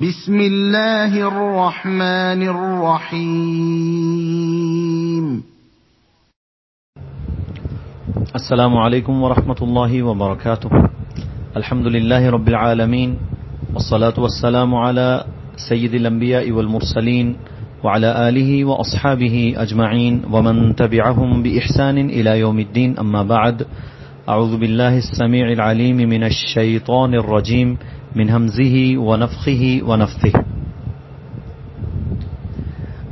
بسم الله الرحمن الرحيم السلام عليكم ورحمة الله وبركاته الحمد لله رب العالمين والصلاة والسلام على سيد الأنبياء والمرسلين وعلى آله وأصحابه أجمعين ومن تبعهم بإحسان إلى يوم الدين أما بعد أعوذ بالله السميع العليم من الشيطان الرجيم من همزه ونفخه ونفثه.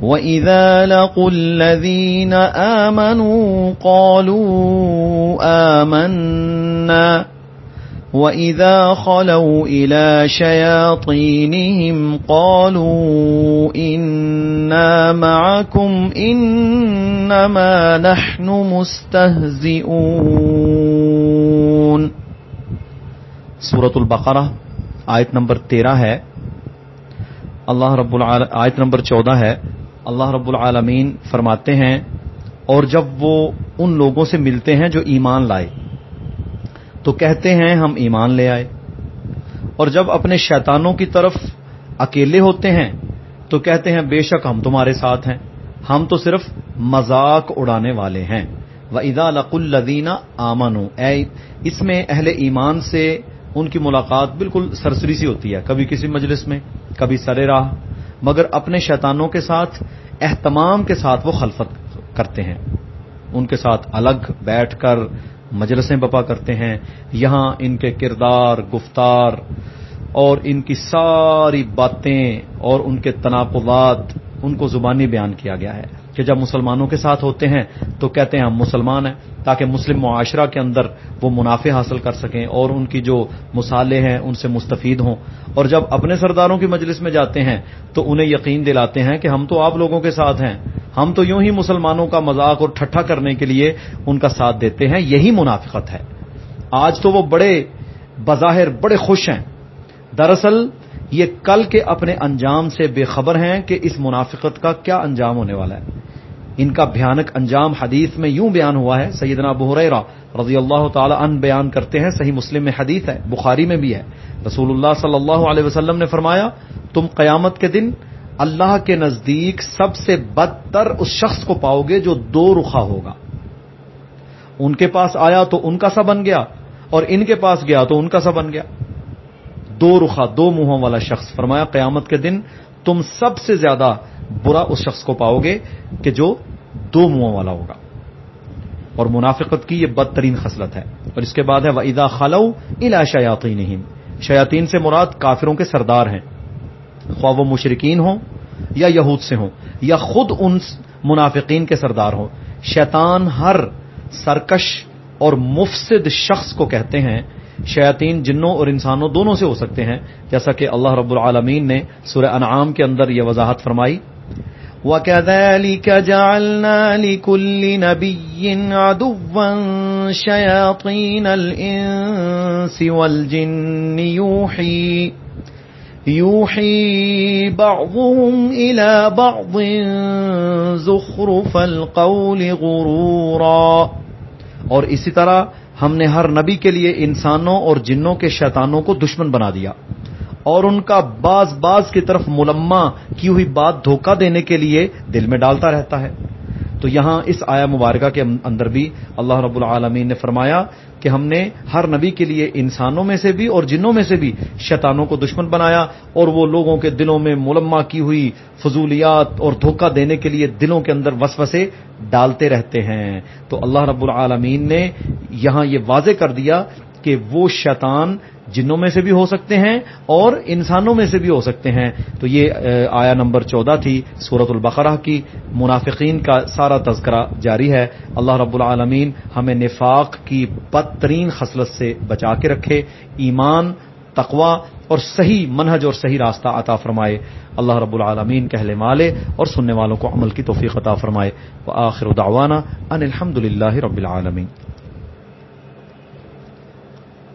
وإذا لقوا الذين آمنوا قالوا آمنا. وإذا خلوا إلى شياطينهم قالوا إنا معكم إنما نحن مستهزئون. سورة البقرة. آیت نمبر تیرہ ہے۔ اللہ رب العال، آیت نمبر چودہ ہے۔ اللہ رب العالمین فرماتے ہیں، اور جب وہ ان لوگوں سے ملتے ہیں جو ایمان لائے، تو کہتے ہیں، ہم ایمان لے آئے۔ اور جب اپنے شیطانوں کی طرف اکیلے ہوتے ہیں، تو کہتے ہیں، بے شک ہم تمہارے ساتھ ہیں۔ ہم تو صرف مذاق اڑانے والے ہیں۔ و ادا لق الدینہ آمن اس میں اہل ایمان سے ان کی ملاقات بالکل سرسری سی ہوتی ہے، کبھی کسی مجلس میں، کبھی سرے راہ، مگر اپنے شیطانوں کے ساتھ، اہتمام کے ساتھ وہ خلفت کرتے ہیں۔ ان کے ساتھ الگ بیٹھ کر مجلسیں بپا کرتے ہیں، یہاں ان کے کردار، گفتار اور ان کی ساری باتیں اور ان کے تناقضات، ان کو زبانی بیان کیا گیا ہے۔ کہ جب مسلمانوں کے ساتھ ہوتے ہیں تو کہتے ہیں ہم مسلمان ہیں، تاکہ مسلم معاشرہ کے اندر وہ منافع حاصل کر سکیں اور ان کی جو مسالے ہیں ان سے مستفید ہوں۔ اور جب اپنے سرداروں کی مجلس میں جاتے ہیں تو انہیں یقین دلاتے ہیں کہ ہم تو آپ لوگوں کے ساتھ ہیں۔ ہم تو یوں ہی مسلمانوں کا مذاق اور ٹھٹھا کرنے کے لیے ان کا ساتھ دیتے ہیں، یہی منافقت ہے۔ آج تو وہ بڑے بظاہر بڑے خوش ہیں۔ دراصل یہ کل کے اپنے انجام سے بے خبر ہیں کہ اس منافقت کا کیا انجام ہونے والا ہے۔ ان کا بھیانک انجام حدیث میں یوں بیان ہوا ہے، سیدنا بحریرا رضی اللہ تعالی ان بیان کرتے ہیں، صحیح مسلم میں حدیث ہے، بخاری میں بھی ہے۔ رسول اللہ صلی اللہ علیہ وسلم نے فرمایا، تم قیامت کے دن اللہ کے نزدیک سب سے بدتر اس شخص کو پاؤ گے جو دو رخا ہوگا۔ ان کے پاس آیا تو ان کا سا بن گیا، اور ان کے پاس گیا تو ان کا سا بن گیا۔ دو رخا دو منہوں والا شخص فرمایا، قیامت کے دن تم سب سے زیادہ برا اس شخص کو پاؤ گے کہ جو دو منہوں والا ہوگا۔ اور منافقت کی یہ بدترین خصلت ہے۔ اور اس کے بعد ہے وعیدہ خلو الا شیاطین شیاطین سے مراد کافروں کے سردار ہیں۔ خواہ و مشرقین ہوں یا یہود سے ہوں، یا خود ان منافقین کے سردار ہوں۔ شیطان ہر سرکش اور مفسد شخص کو کہتے ہیں شیاطین جنوں اور انسانوں دونوں سے ہو سکتے ہیں، جیسا کہ اللہ رب العالمین نے سورہ انعام کے اندر یہ وضاحت فرمائی۔ وَكَذَلِكَ جَعَلْنَا لِكُلِّ نَبِيٍّ عَدُوًّا شَيَاطِينَ الْإِنسِ وَالْجِنِّ يُوحِي يُوحِي بَعْضُهُمْ إِلَى بَعْضٍ زُخْرُفَ الْقَوْلِ غُرُورًا۔ اور اسی طرح ہم نے ہر نبی کے لیے انسانوں اور جنوں کے شیطانوں کو دشمن بنا دیا اور ان کا باز باز کی طرف ملما کی ہوئی بات دھوکہ دینے کے لیے دل میں ڈالتا رہتا ہے۔ تو یہاں اس آیا مبارکہ کے اندر بھی اللہ رب العالمین نے فرمایا کہ ہم نے ہر نبی کے لیے انسانوں میں سے بھی اور جنوں میں سے بھی شیطانوں کو دشمن بنایا اور وہ لوگوں کے دلوں میں ملما کی ہوئی فضولیات اور دھوکہ دینے کے لیے دلوں کے اندر وسوسے ڈالتے رہتے ہیں۔ تو اللہ رب العالمین نے یہاں یہ واضح کر دیا کہ وہ شیطان جنوں میں سے بھی ہو سکتے ہیں اور انسانوں میں سے بھی ہو سکتے ہیں۔ تو یہ آیا نمبر چودہ تھی سورت البقرہ کی۔ منافقین کا سارا تذکرہ جاری ہے۔ اللہ رب العالمین ہمیں نفاق کی بدترین خصلت سے بچا کے رکھے۔ ایمان تقوا اور صحیح منہج اور صحیح راستہ عطا فرمائے۔ اللہ رب العالمین کہلے مالے اور سننے والوں کو عمل کی توفیق عطا فرمائے۔ آخر دعوانا ان الحمد رب العالمین۔